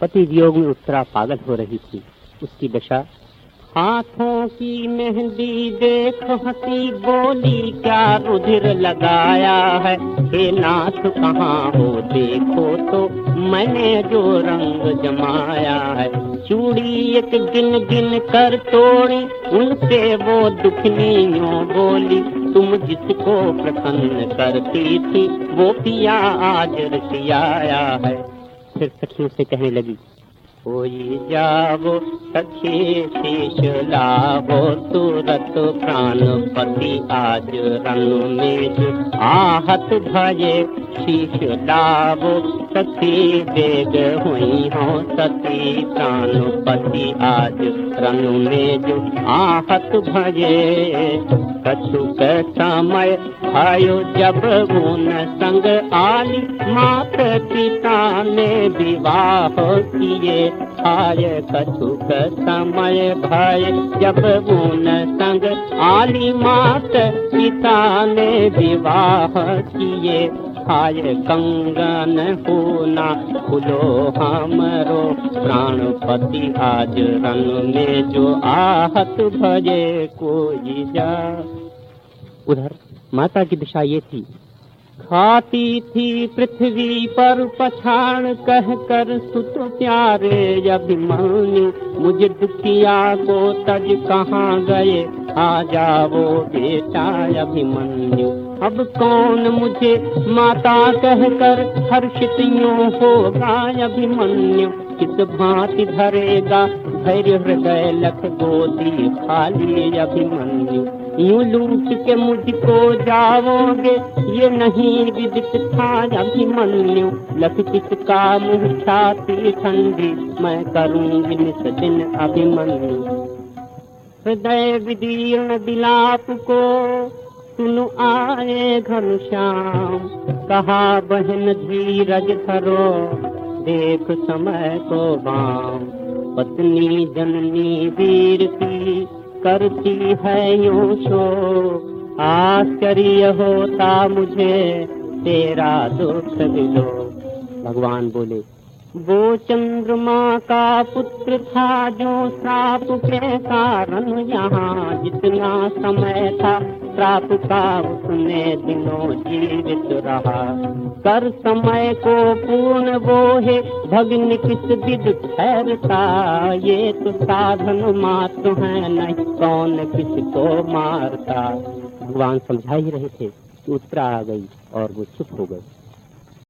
पति वियोग में उत्तरा पागल हो रही थी। उसकी दशा, हाथों की मेहंदी देखो हँसी, बोली क्या रुधिर लगाया है? हे नाथ, कहाँ हो देखो तो मैंने जो रंग जमाया है। चूड़ी एक गिन गिन कर तोड़ी, उनसे वो दुखनियों बोली, तुम जिसको प्रसन्न करती थी, वो पिया आज रसियाया है। फिर सखियों से कहने लगी कोई जावो, सखी शीश लावो, तुरत प्राणपति आज रन में आहत भजे शीश लावो, सखी बेग हुई हो सती प्राणपति आज रन में जो आहत भजे कछुक समय आयो जब गुण संग आली, मात पिता ने विवाह किए। आय कछुक समय भय, जब गुण संग आली मात, पिता ने विवाह किए। आय कंगन होना खुलो हमरो। प्राणपति आज रन में जो आहत भजे कोई जा। उधर माता की दिशा ये थी। खाती थी पृथ्वी पर पछाड़ कह कर, सुत प्यारे अभिमानी मुझे दुखिया को तज कहाँ गए? आ जाओ बेटा अभिमन्यु, अब कौन मुझे माता कह कर हर्षित यूँ होगा अभिमन्यु? किस भांति धरेगा धैर्य हृदय लख गोदी खाली अभिमन्यु? यूँ लूट के मुझको जाओगे, ये नहीं विदित था अभिमन्यु लख किसका मुँह छाती ठंडी मैं करूँगी निस दिन अभिमन्यु। हृदय विदीर्ण विलाप को, सुन आए घनश्याम कहा, बहन धीरज धरो, देख समय को बाम। पत्नी जननी वीर की करती है यूँ शो आश्चर्य होता मुझे तेरा दुख दिलो। भगवान बोले वो चंद्रमा का पुत्र था जो श्राप के कारण यहाँ जितना समय था, श्राप का उसने दिनों जीवित रहा। कर समय को पूर्ण वो है भग्न किस विध ठहरता ये तो साधन मात्र है, नहीं कौन किसको मारता। भगवान समझा ही रहे थे, उत्तरा आ गई और वो चुप हो गई।